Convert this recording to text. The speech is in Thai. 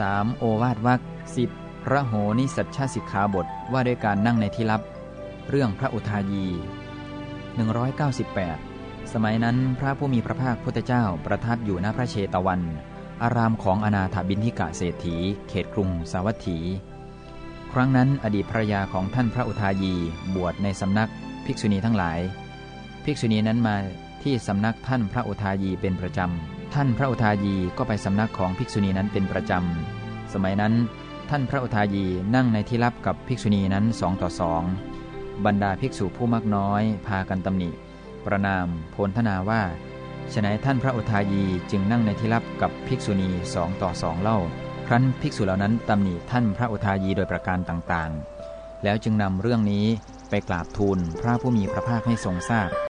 3. โอวาทวักสิบพระโหนิสัชชาสิกขาบทว่าด้วยการนั่งในที่ลับ เรื่องพระอุทายี 198 สมัยนั้นพระผู้มีพระภาคพุทธเจ้าประทับอยู่ณพระเชตวัน อารามของอนาถบินทิกะเศรษฐี เขตกรุงสาวัตถี ครั้งนั้นอดีตภรยาของท่านพระอุทายีบวชในสำนักภิกษุณีทั้งหลาย ภิกษุณีนั้นมาที่สำนักท่านพระอุทายีเป็นประจำ ท่านพระอุทายีก็ไปสำนักของภิกษุณีนั้นเป็นประจำ สมัยนั้น ท่านพระอุทายีนั่งในที่ลับกับภิกษุณีนั้นสองต่อสอง บรรดาภิกษุผู้มักน้อย พากันตำหนิ ประนามโพลธนาว่าฉนัยท่านพระอุทายีจึงนั่งในที่ลับกับภิกษุณีสองต่อสองเล่า ครั้นภิกษุเหล่านั้นตำหนิท่านพระอุทายีโดยประการต่างๆ แล้วจึงนำเรื่องนี้ไปกราบทูลพระผู้มีพระภาคให้ทรงทราบ